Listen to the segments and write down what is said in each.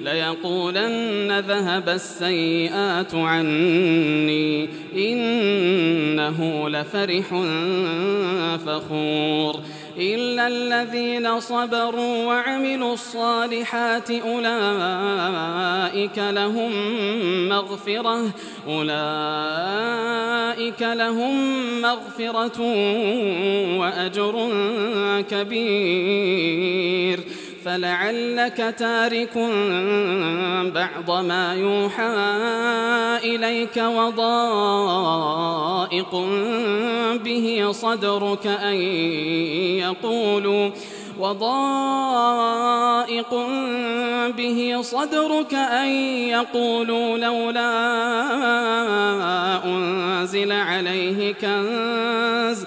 ليقولن ذهب السيئات عني إنه لفرح فخور. إلا الذين صبروا وعملوا الصالحات أولئك لهم مغفرة أولئك لهم مغفرة وأجر كبير. فلعلك تارك بعض ما يوحى إليك وضائق به صدرك أن يقولوا وضائق به صدرك أن يقولوا لولا أنزل عليه كنز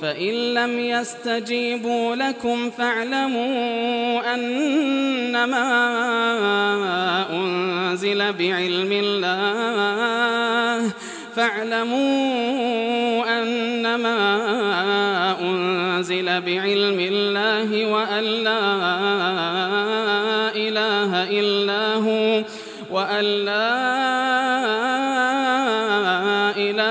فإن لم يستجيبوا لكم فاعلموا أنما أنزل بعلم الله فاعلموا أنما أنزل بعلم الله وأن لا إله إلا هو وأن لا